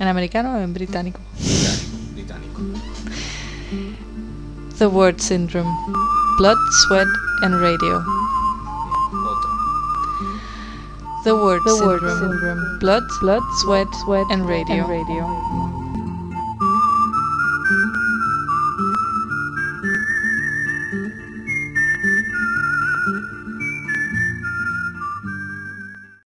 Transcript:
¿En americano o en británico? Británico. The Word Syndrome. Blood, Sweat and Radio. Otro. The Word The word Syndrome. syndrome. Blood, Blood, Sweat sweat, and Radio. and radio.